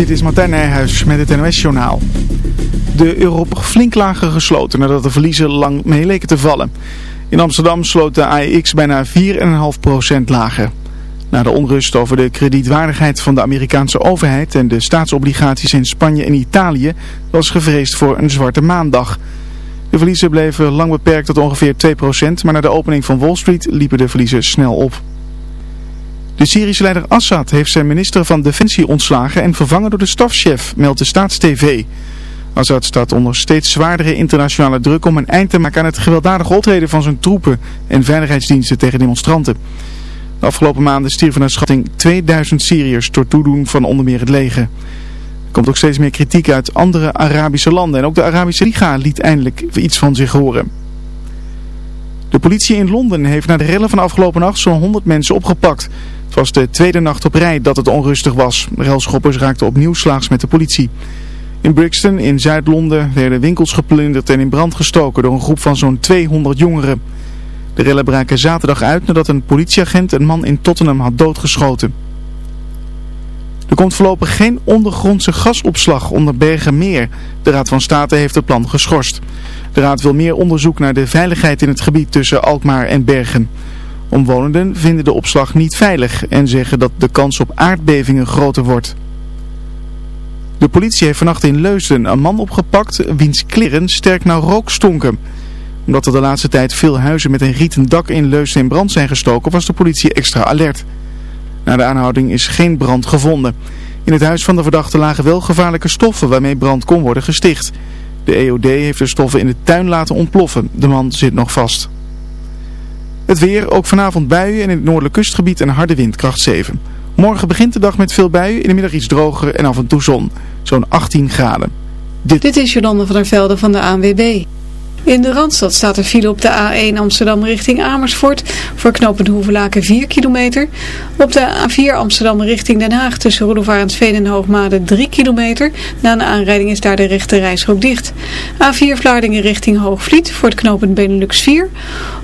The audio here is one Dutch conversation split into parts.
Dit is Martijn Nijhuis met het NOS-journaal. De euro flink lager gesloten nadat de verliezen lang mee leken te vallen. In Amsterdam sloot de AEX bijna 4,5% lager. Na de onrust over de kredietwaardigheid van de Amerikaanse overheid en de staatsobligaties in Spanje en Italië was gevreesd voor een zwarte maandag. De verliezen bleven lang beperkt tot ongeveer 2%, maar na de opening van Wall Street liepen de verliezen snel op. De Syrische leider Assad heeft zijn minister van Defensie ontslagen en vervangen door de stafchef, meldt de Staatstv. Assad staat onder steeds zwaardere internationale druk om een eind te maken aan het gewelddadige optreden van zijn troepen en veiligheidsdiensten tegen demonstranten. De afgelopen maanden stierven naar schatting 2000 Syriërs door toedoen van onder meer het leger. Er komt ook steeds meer kritiek uit andere Arabische landen en ook de Arabische Liga liet eindelijk iets van zich horen. De politie in Londen heeft na de rellen van afgelopen nacht zo'n 100 mensen opgepakt. Het was de tweede nacht op rij dat het onrustig was. Relschoppers raakten opnieuw slaags met de politie. In Brixton in Zuid-Londen werden winkels geplunderd en in brand gestoken door een groep van zo'n 200 jongeren. De rellen braken zaterdag uit nadat een politieagent een man in Tottenham had doodgeschoten. Er komt voorlopig geen ondergrondse gasopslag onder Bergenmeer. De Raad van State heeft het plan geschorst. De Raad wil meer onderzoek naar de veiligheid in het gebied tussen Alkmaar en Bergen. Omwonenden vinden de opslag niet veilig en zeggen dat de kans op aardbevingen groter wordt. De politie heeft vannacht in Leusden een man opgepakt wiens kleren sterk naar rook stonken. Omdat er de laatste tijd veel huizen met een rieten dak in Leusden in brand zijn gestoken was de politie extra alert. Na de aanhouding is geen brand gevonden. In het huis van de verdachte lagen wel gevaarlijke stoffen waarmee brand kon worden gesticht. De EOD heeft de stoffen in de tuin laten ontploffen. De man zit nog vast. Het weer, ook vanavond buien en in het noordelijk kustgebied een harde wind, kracht 7. Morgen begint de dag met veel buien, in de middag iets droger en af en toe zon. Zo'n 18 graden. Dit, is Jolande van der Velde van de ANWB. In de Randstad staat er file op de A1 Amsterdam richting Amersfoort. Voor knooppunt Hoevelaken 4 kilometer. Op de A4 Amsterdam richting Den Haag tussen Roelofarensveen en Hoogmade 3 kilometer. Na een aanrijding is daar de rechte reisrook dicht. A4 Vlaardingen richting Hoogvliet voor het knooppunt Benelux 4.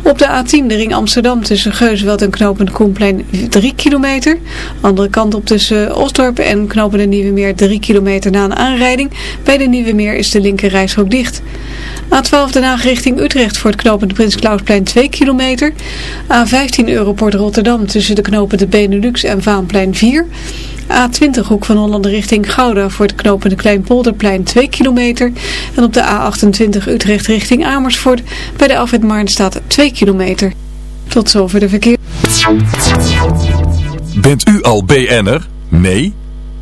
Op de A10 de ring Amsterdam tussen Geusveld en knooppunt Koenplein 3 kilometer. Andere kant op tussen Osdorp en knooppunt de Nieuwe Meer 3 kilometer na een aanrijding. Bij de Nieuwe Meer is de linker reisrook dicht. A12 Den Haag richting Utrecht voor het knooppunt Prins Klausplein 2 kilometer. A15 Europort Rotterdam tussen de knopen de Benelux en Vaanplein 4. A20 Hoek van Holland richting Gouda voor het knooppunt Kleinpolderplein 2 kilometer. En op de A28 Utrecht richting Amersfoort bij de afwit Marnstaat 2 kilometer. Tot zover de verkeer. Bent u al BN'er? Nee?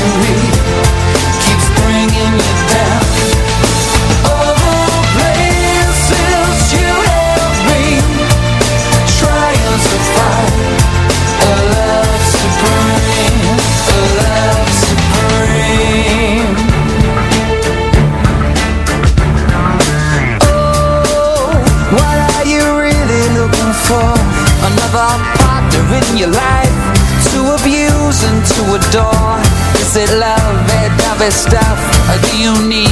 you stuff. Uh, do you need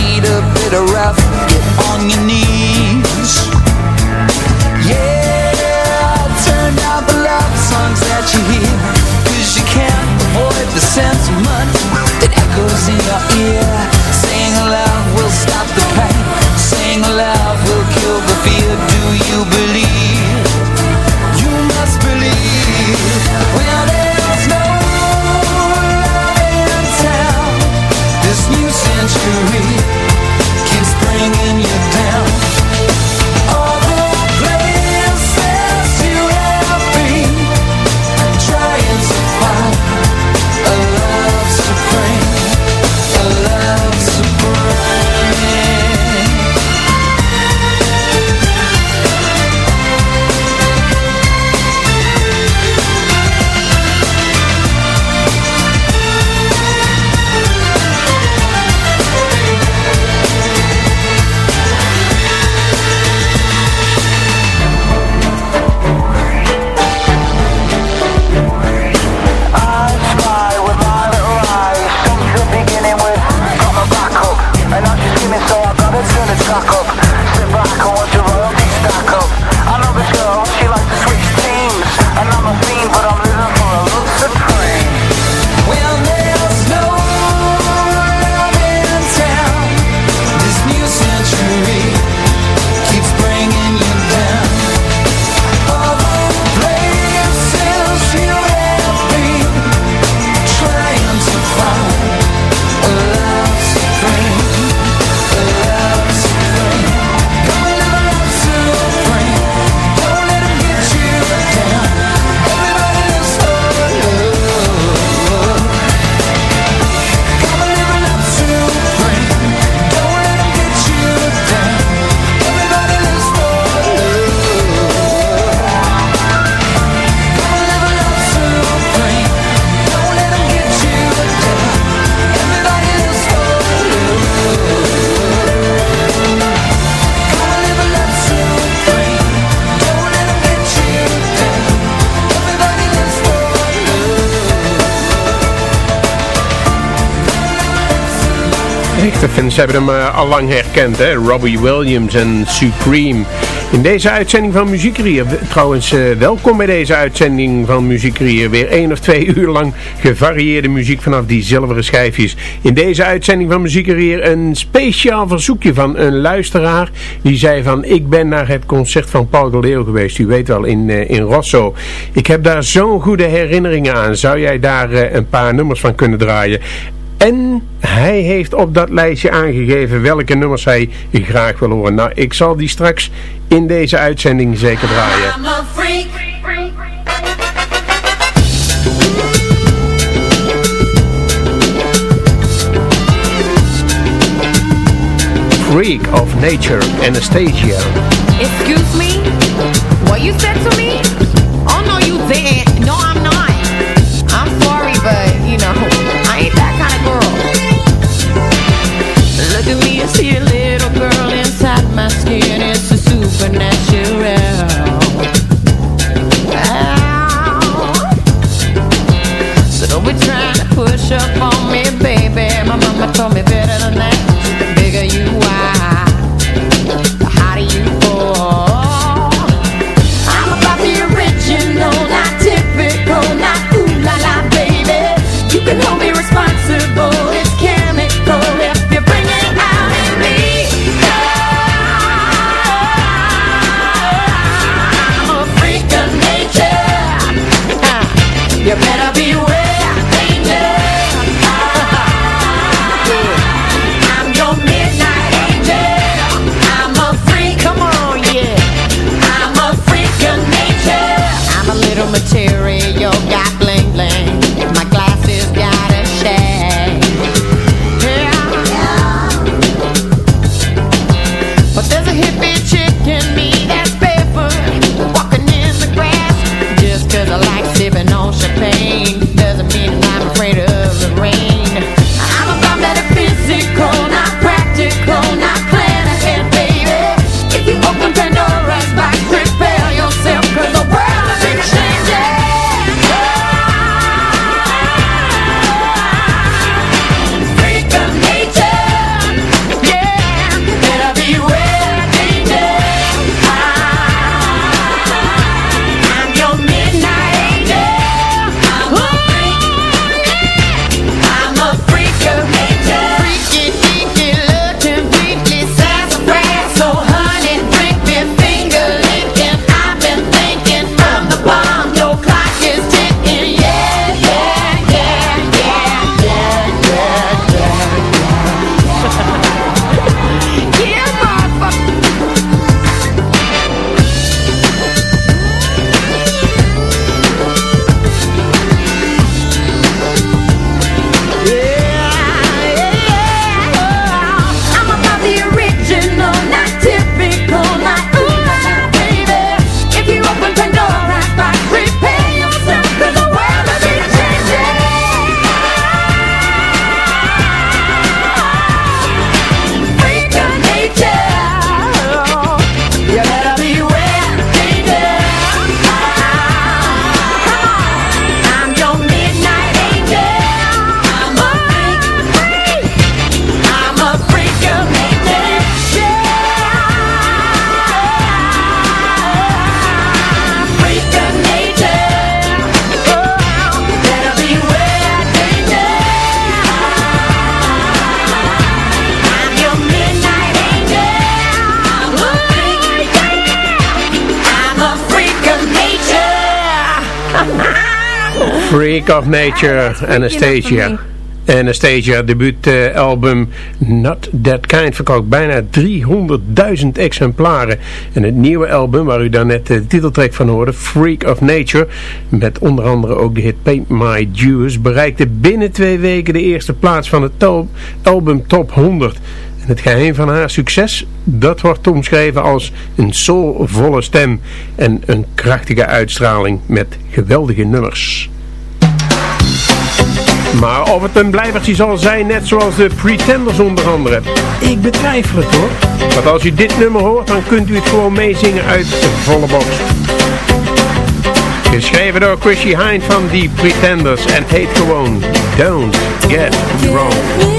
De fans hebben hem eh, al lang herkend, hè? Robbie Williams en Supreme. In deze uitzending van Muziekerier, trouwens eh, welkom bij deze uitzending van Muziekerier. Weer één of twee uur lang gevarieerde muziek vanaf die zilveren schijfjes. In deze uitzending van Muziekerier een speciaal verzoekje van een luisteraar. Die zei van, ik ben naar het concert van Paul de Leeuw geweest, u weet wel, in, eh, in Rosso. Ik heb daar zo'n goede herinneringen aan. Zou jij daar een paar nummers van kunnen draaien? En hij heeft op dat lijstje aangegeven welke nummers hij graag wil horen. Nou, ik zal die straks in deze uitzending zeker draaien. I'm a freak. Freak of Nature, Anastasia. Excuse me? What you said to me? Oh no, you didn't. Freak of Nature, Anastasia. Anastasia debuutalbum Not That Kind verkoopt bijna 300.000 exemplaren. En het nieuwe album, waar u daarnet de titeltrack van hoorde, Freak of Nature, met onder andere ook de hit Paint My Dues, bereikte binnen twee weken de eerste plaats van het album Top 100. En het geheim van haar succes, dat wordt omschreven als een soulvolle stem en een krachtige uitstraling met geweldige nummers. Maar of het een blijvertje zal zijn, net zoals de Pretenders onder andere. Ik betwijfel het hoor. Want als u dit nummer hoort, dan kunt u het gewoon meezingen uit de volle box. Geschreven door Chrissy Hind van The Pretenders en heet gewoon Don't Get Wrong.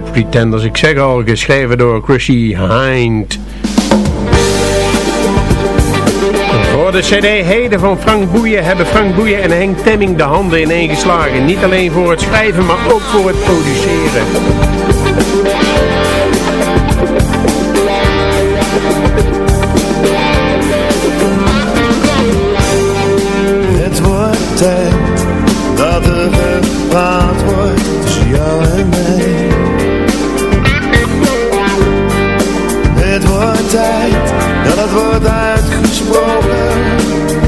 Pretenders. Ik zeg al, geschreven door Chrissy Hind. Voor de cd Heden van Frank Boeien hebben Frank Boeien en Henk Temming de handen ineengeslagen. Niet alleen voor het schrijven, maar ook voor het produceren. Het wordt tijd dat er gepraat wordt tussen jou en. Wordt tijd dat het wordt uitgesproken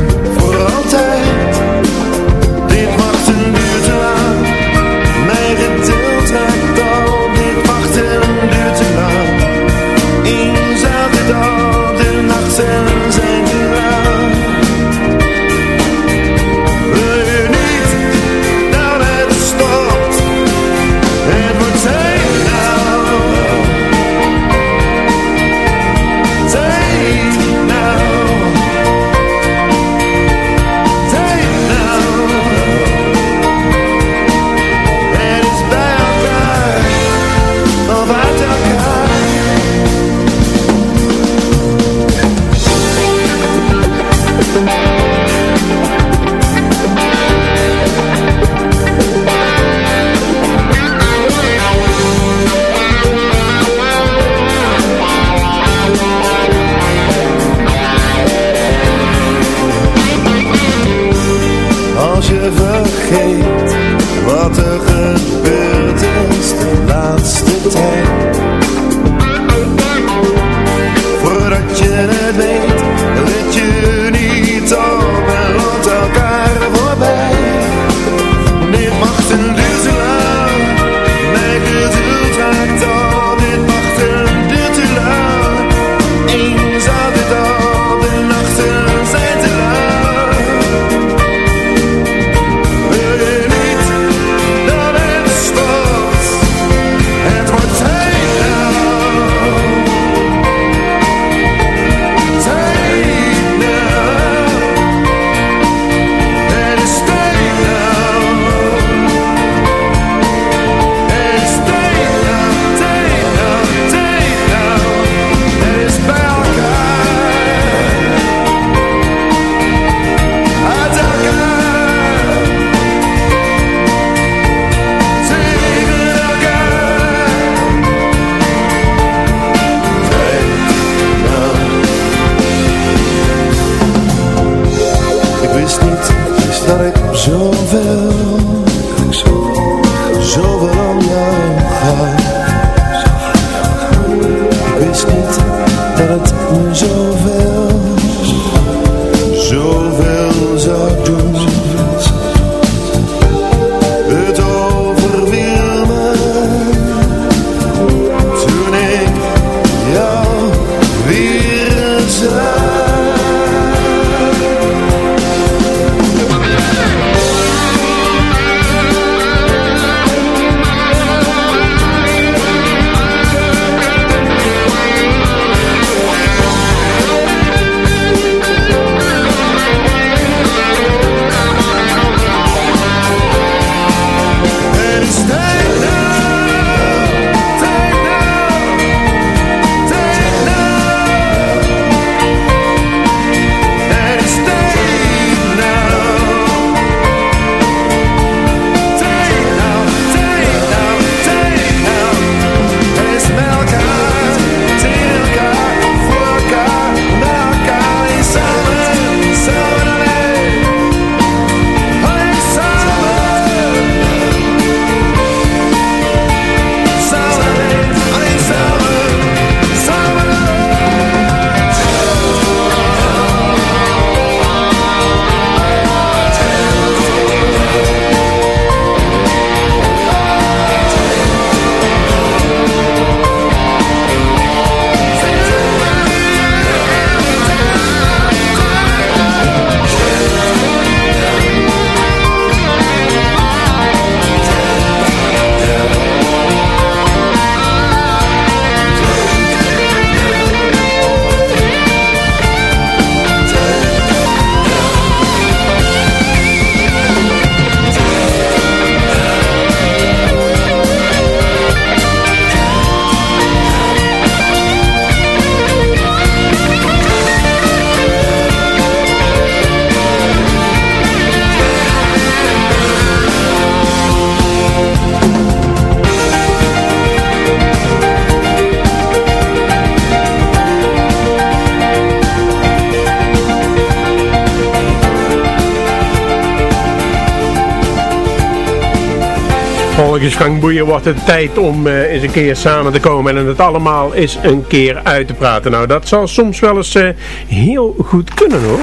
wordt het tijd om eh, eens een keer samen te komen en het allemaal eens een keer uit te praten. Nou, dat zal soms wel eens eh, heel goed kunnen hoor.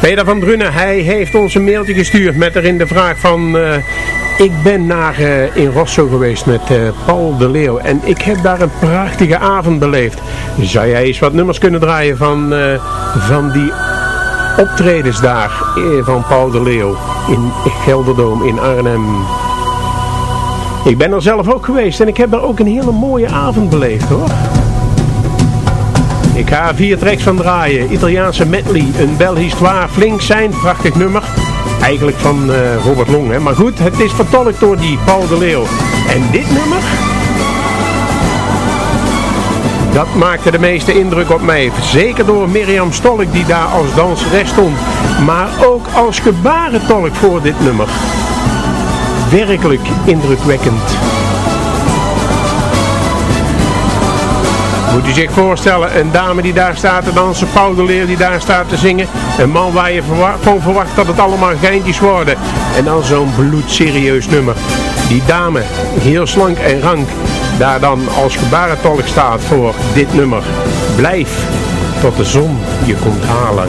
Peter van Drunen, hij heeft ons een mailtje gestuurd met erin de vraag van... eh, ik ben naar, eh, in Rosso geweest met Paul de Leeuw en ik heb daar een prachtige avond beleefd. Zou jij eens wat nummers kunnen draaien van, van die optredens daar eh, van Paul de Leeuw in Gelderdoom in Arnhem? Ik ben er zelf ook geweest en ik heb daar ook een hele mooie avond beleefd hoor. Ik ga er vier tracks van draaien. Italiaanse medley, een bel histoire, flink zijn, prachtig nummer. Eigenlijk van eh, Robert Long, hè. Maar goed, het is vertolkt door die Paul de Leeuw. En dit nummer, dat maakte de meeste indruk op mij. Zeker door Mirjam Stolk die daar als danseres stond. Maar ook als gebarentolk voor dit nummer. Werkelijk indrukwekkend. Moet u zich voorstellen, een dame die daar staat te dansen, Paul de Leer die daar staat te zingen. Een man waar je van verwacht dat het allemaal geintjes worden. En dan zo'n bloedserieus nummer. Die dame, heel slank en rank, daar dan als gebarentolk staat voor dit nummer. Blijf tot de zon je komt halen.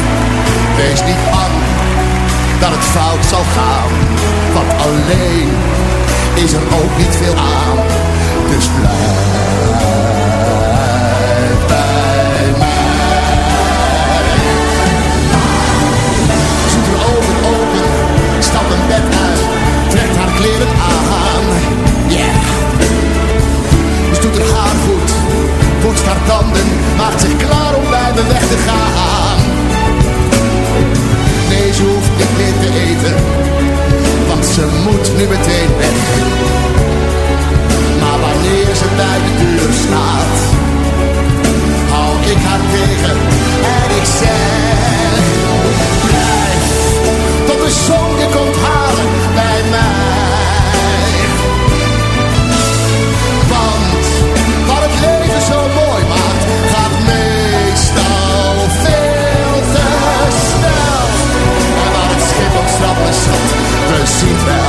Wees niet bang dat het fout zal gaan, want alleen is er ook niet veel aan. Dus blijf bij mij. Ze doet haar ogen open, stapt een bed uit, trekt haar kleren aan. Yeah. Ze doet haar haar goed, poetst haar tanden, maakt zich klaar om bij me weg te gaan. Want ze moet nu meteen weg. Maar wanneer ze bij de deur staat, hou ik haar tegen en ik zeg, we zien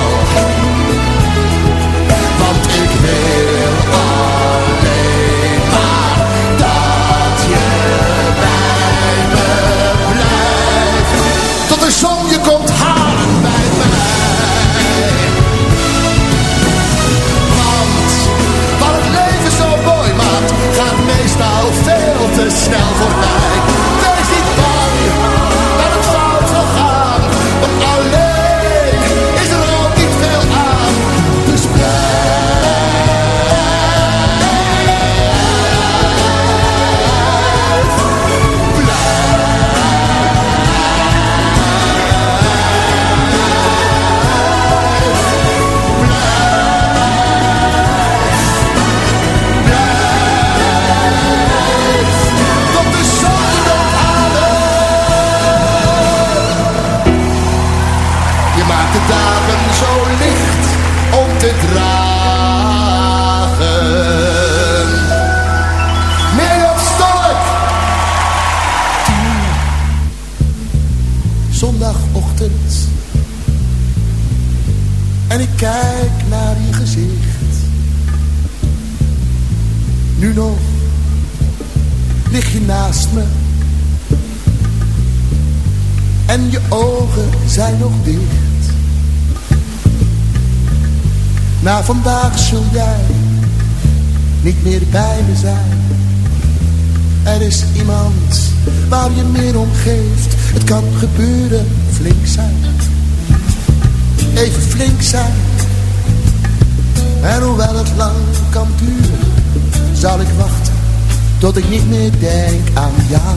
niet meer denk aan jou.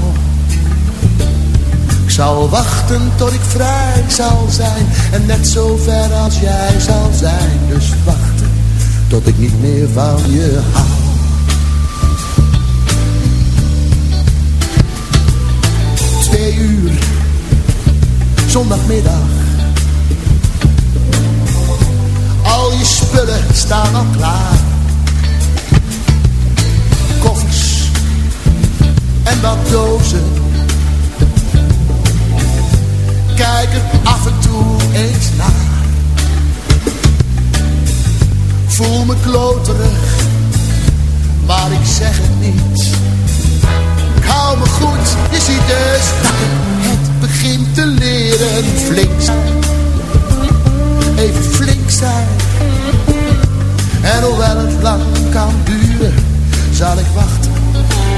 Ik zal wachten tot ik vrij zal zijn en net zo ver als jij zal zijn. Dus wachten tot ik niet meer van je hou. Twee uur, zondagmiddag. Al je spullen staan al klaar wat dozen. Kijk er af en toe eens naar. Voel me kloterig, maar ik zeg het niet. Ik hou me goed, je ziet dus het begint te leren. Flink zijn, even flink zijn. En hoewel het lang kan duren, zal ik wachten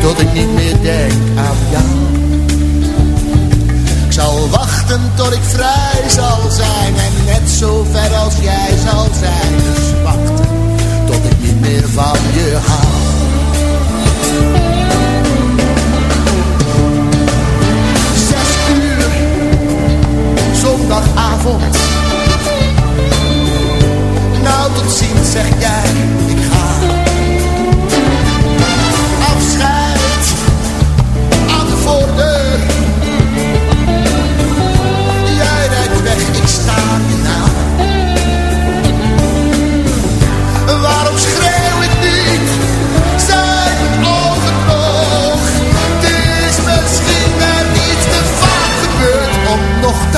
tot ik niet meer denk aan jou. Ik zal wachten tot ik vrij zal zijn en net zo ver als jij zal zijn. Dus wachten tot ik niet meer van je haal. Zes uur, zondagavond. Nou, tot ziens, zeg jij. nog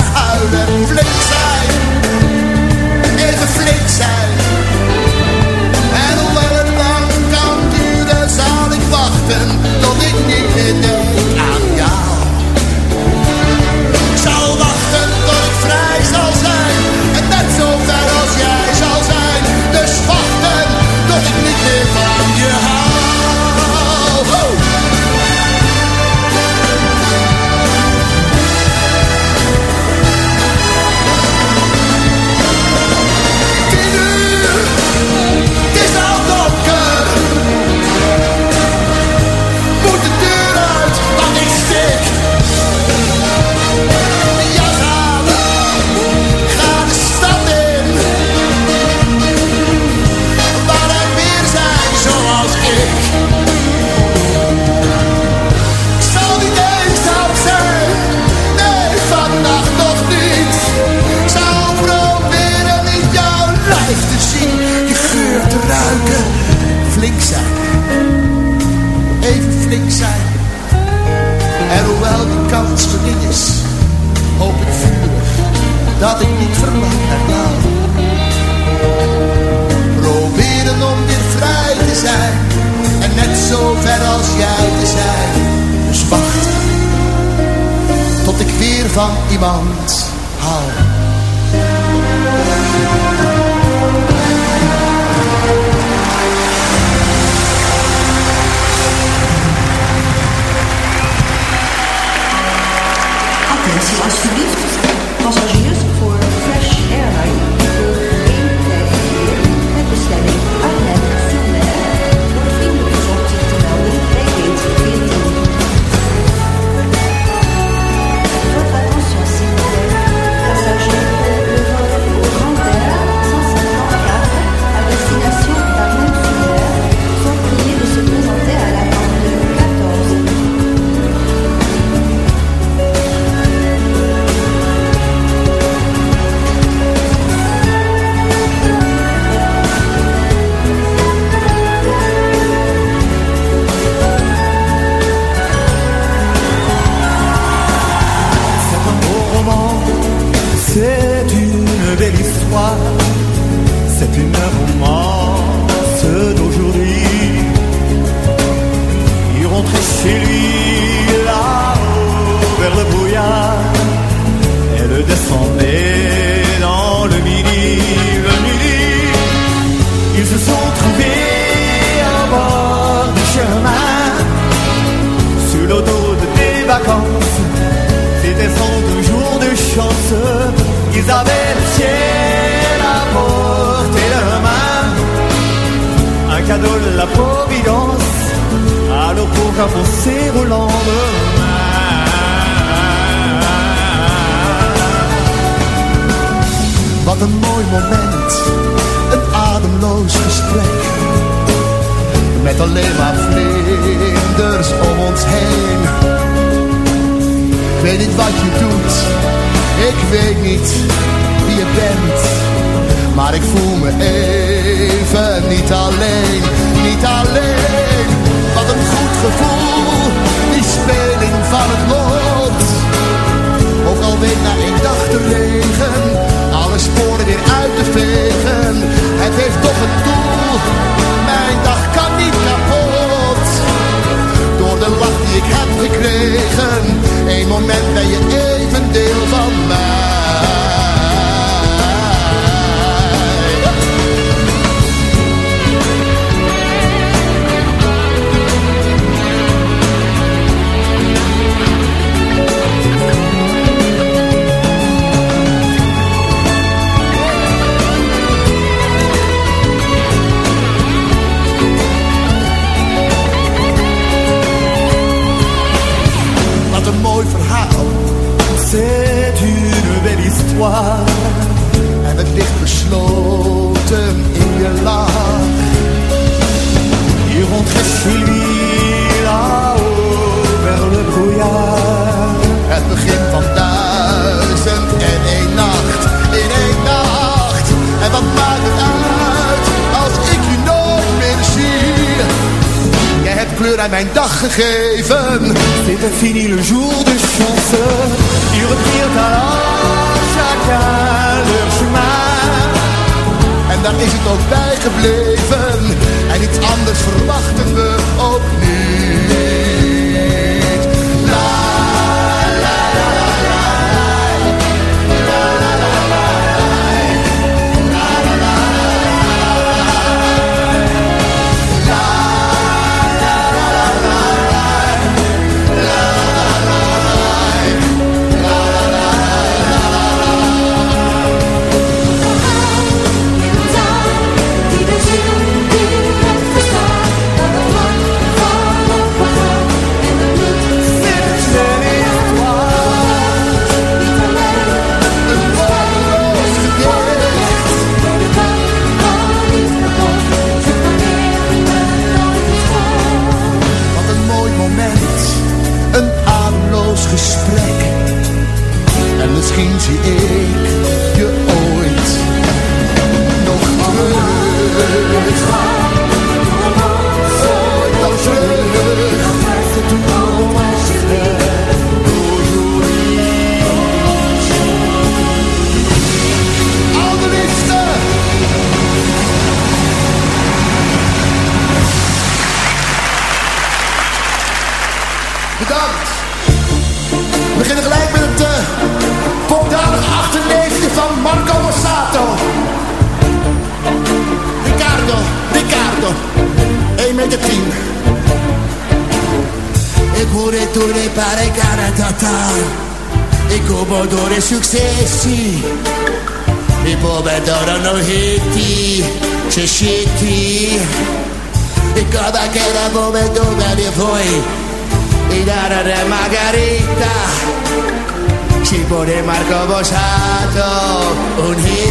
Marco Bosato, un hit.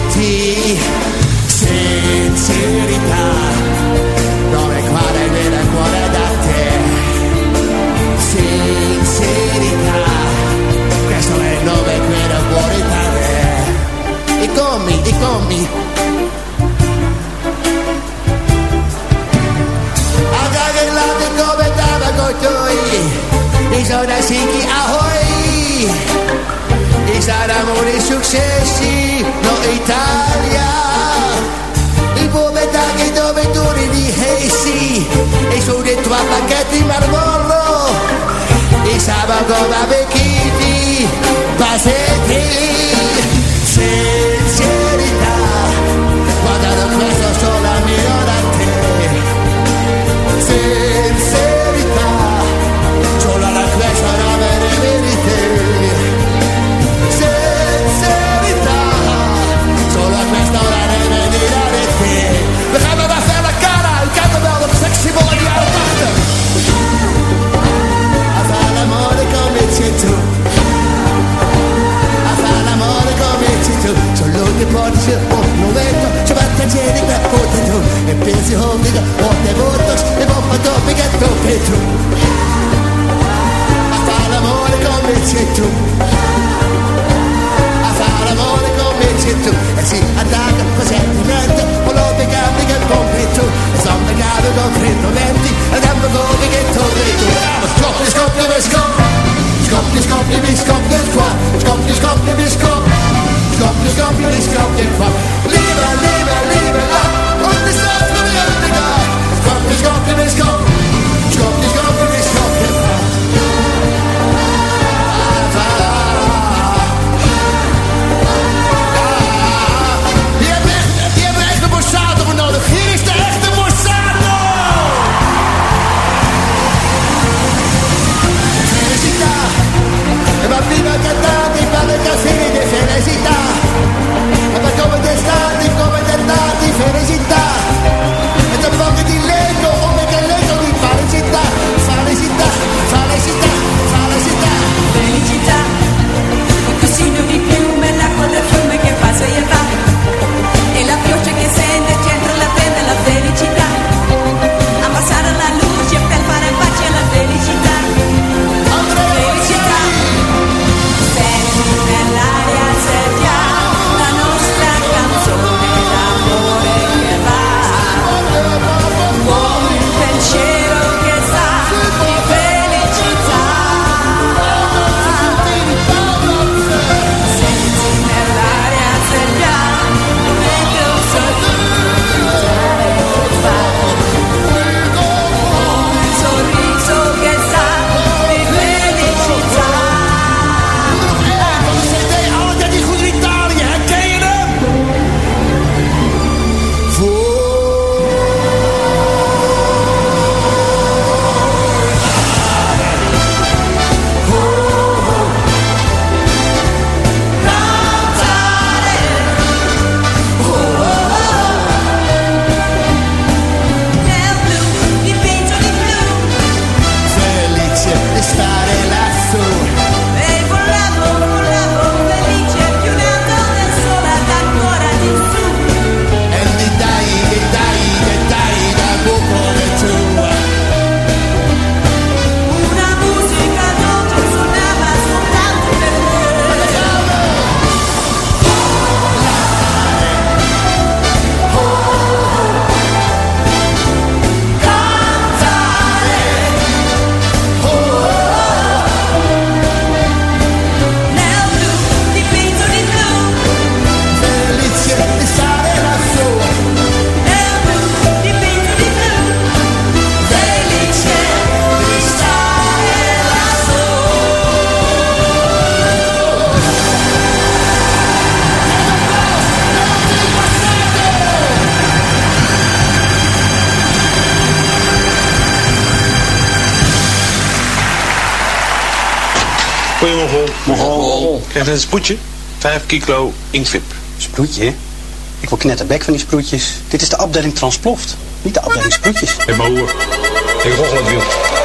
bataquete y mar gordo y sábado barbecue, pasete. Sí. Porsche o Movetto Ciabatta genica o te tu. E pensi hommica o zie je dat bomba topica e troppi tu A fa l'amore come c'è tu. A fa l'amore come c'è tu. E si attacca con En O lo picante che pompe en E son peccato con freddamenti E dammi fuochi che torni tu. Scoppia, scoppia, scoppia Scoppia, scoppia, scoppia qua. Scoppia, scoppia, kampje, kampioenschapje kwam. Leven, leven, leven lang, und es ist nur egal. Kampje, kampioenschap, kampje, kampioenschapje kwam. Je hebt echt, je die echt een Borsato voor nodig. Hier is de echte Borsato! Felicita, ma prima cantami, ma le café di felicità. een sproetje. 5 kilo inkvip. Sproetje? Ik wil knetterbek van die sproetjes. Dit is de afdeling transploft, niet de afdeling sproetjes. Hé, hey, maar eh, Ik rochel het wiel.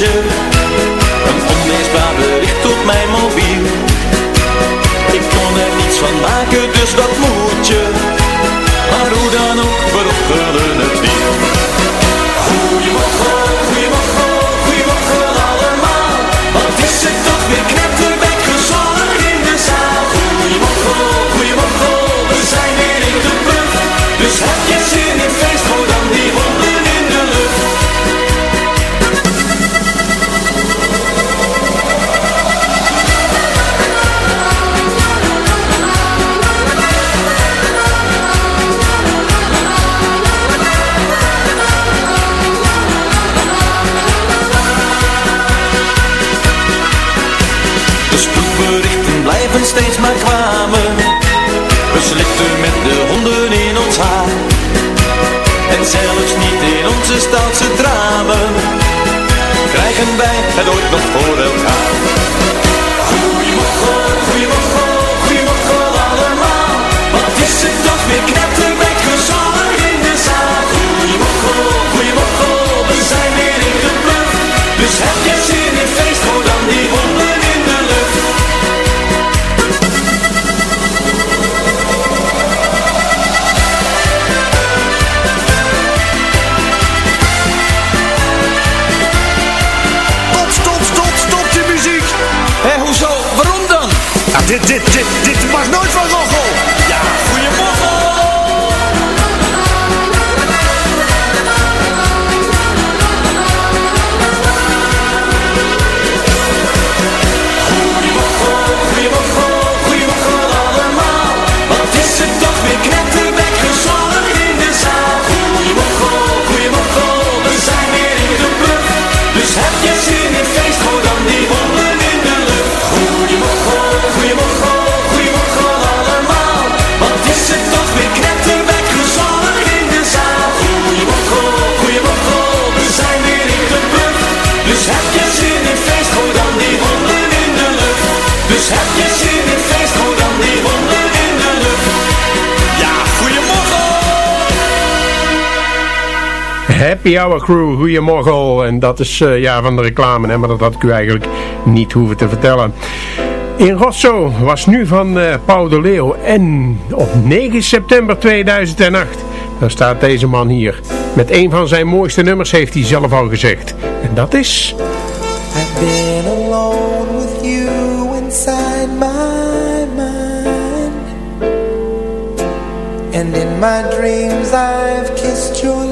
Een onleesbaar bericht op mijn mobiel. Ik kon er niets van maken, dus dat moet. steeds maar kwamen. We slipten met de honden in ons haar. En zelfs niet in onze stadse dramen. Krijgen wij het ooit nog voor elkaar. Goeiemorgen, goeiemorgen. Dit, dit, dit, dit mag nooit van Happy Hour Crew, goeiemorgen. En dat is eh, ja, van de reclame, hè, maar dat had ik u eigenlijk niet hoeven te vertellen. In Rosso was nu van eh, Paul de Leeuw. En op 9 september 2008, dan staat deze man hier. Met een van zijn mooiste nummers heeft hij zelf al gezegd. En dat is... I've been alone with you inside my mind And in my dreams I've kissed your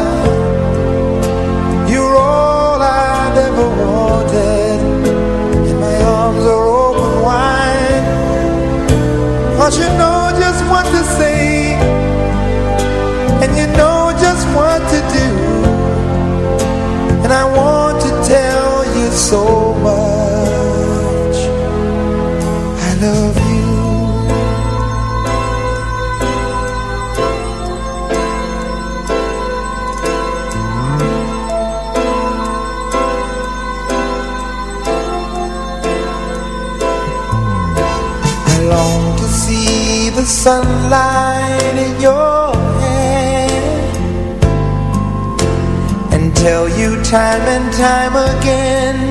so much. I love you. I long to see the sunlight in your hair And tell you time and time again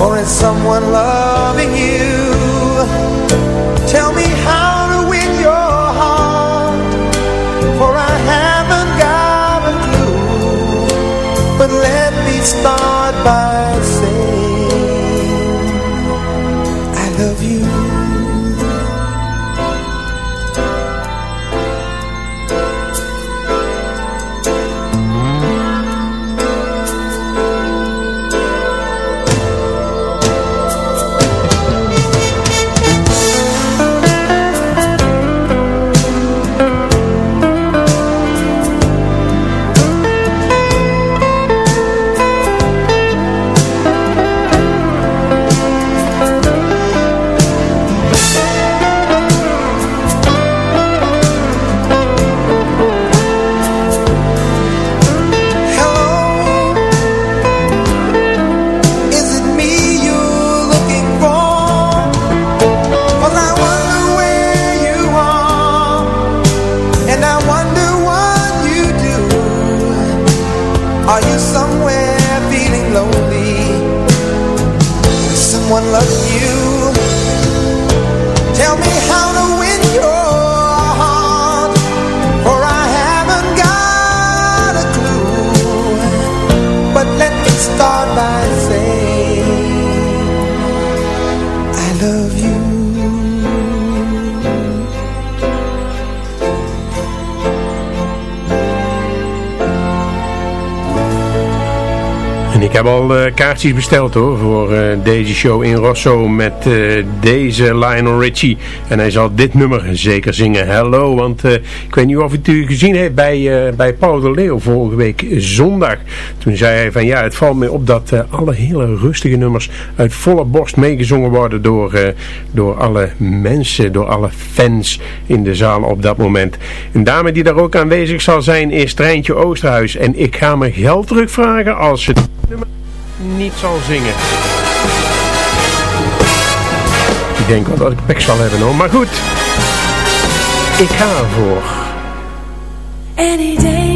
Or is someone loving you? Tell me how to win your heart. For I haven't got a clue. But let me start by Ik heb al uh, kaartjes besteld hoor, voor uh, deze show in Rosso met uh, deze Lionel Richie. En hij zal dit nummer zeker zingen, Hello. Want ik weet niet of het u gezien heeft bij, bij Paul de Leeuw vorige week zondag. Toen zei hij van ja, het valt me op dat alle hele rustige nummers uit volle borst meegezongen worden door, door alle mensen, door alle fans in de zaal op dat moment. Een dame die daar ook aanwezig zal zijn is Treintje Oosterhuis. En ik ga me geld terugvragen als je nummer niet zal zingen. Ik denk wel dat ik pek zal hebben hoor, maar goed. Ik ga ervoor. Any day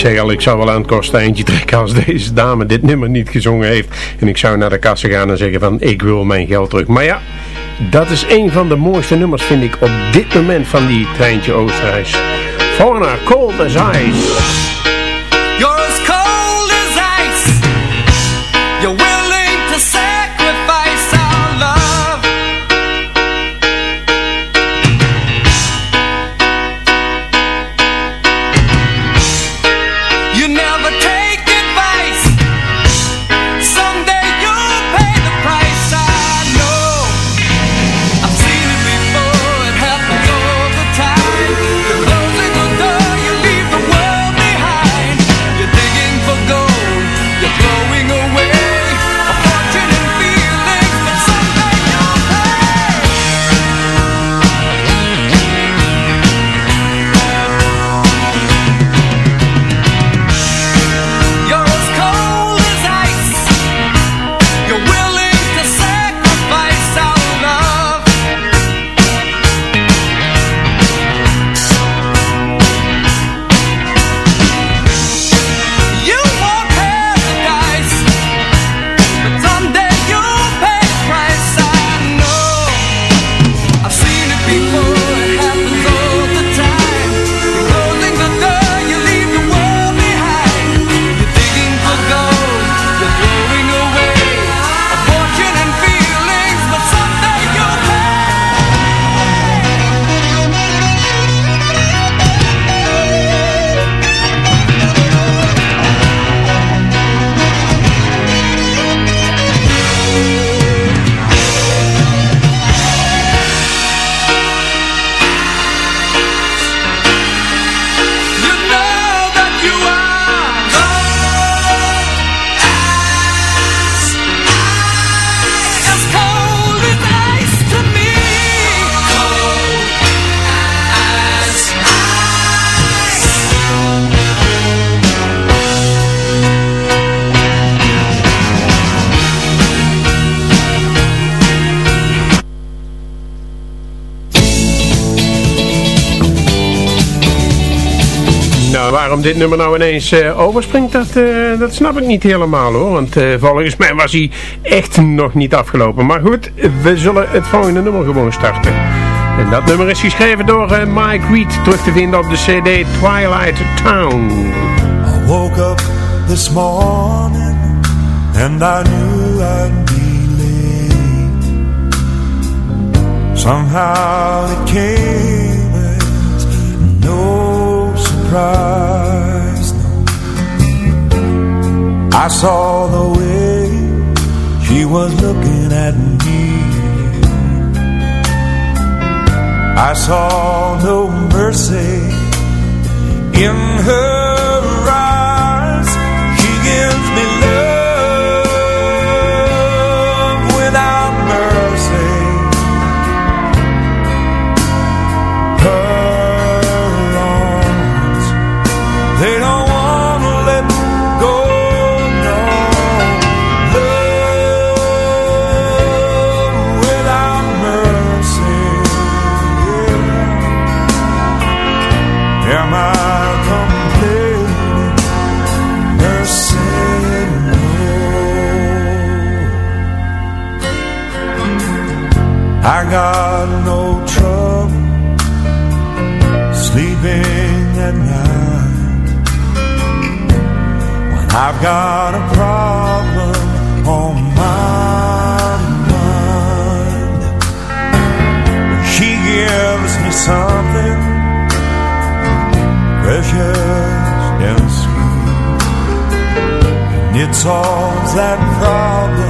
zeg al, ik zou wel aan het kostijntje trekken als deze dame dit nummer niet gezongen heeft. En ik zou naar de kassa gaan en zeggen van, ik wil mijn geld terug. Maar ja, dat is een van de mooiste nummers vind ik op dit moment van die treintje Oosterhuis. Fauna, Cold as Ice. Dit nummer nou ineens uh, overspringt, dat, uh, dat snap ik niet helemaal hoor. Want uh, volgens mij was hij echt nog niet afgelopen. Maar goed, we zullen het volgende nummer gewoon starten. En dat nummer is geschreven door Mike Reed, terug te vinden op de cd Twilight Town. I woke up this morning and I knew I'd be late. Somehow it came no surprise. I saw the way she was looking at me. I saw no mercy in her got no trouble sleeping at night when I've got a problem on my mind. She gives me something precious and sweet. And it solves that problem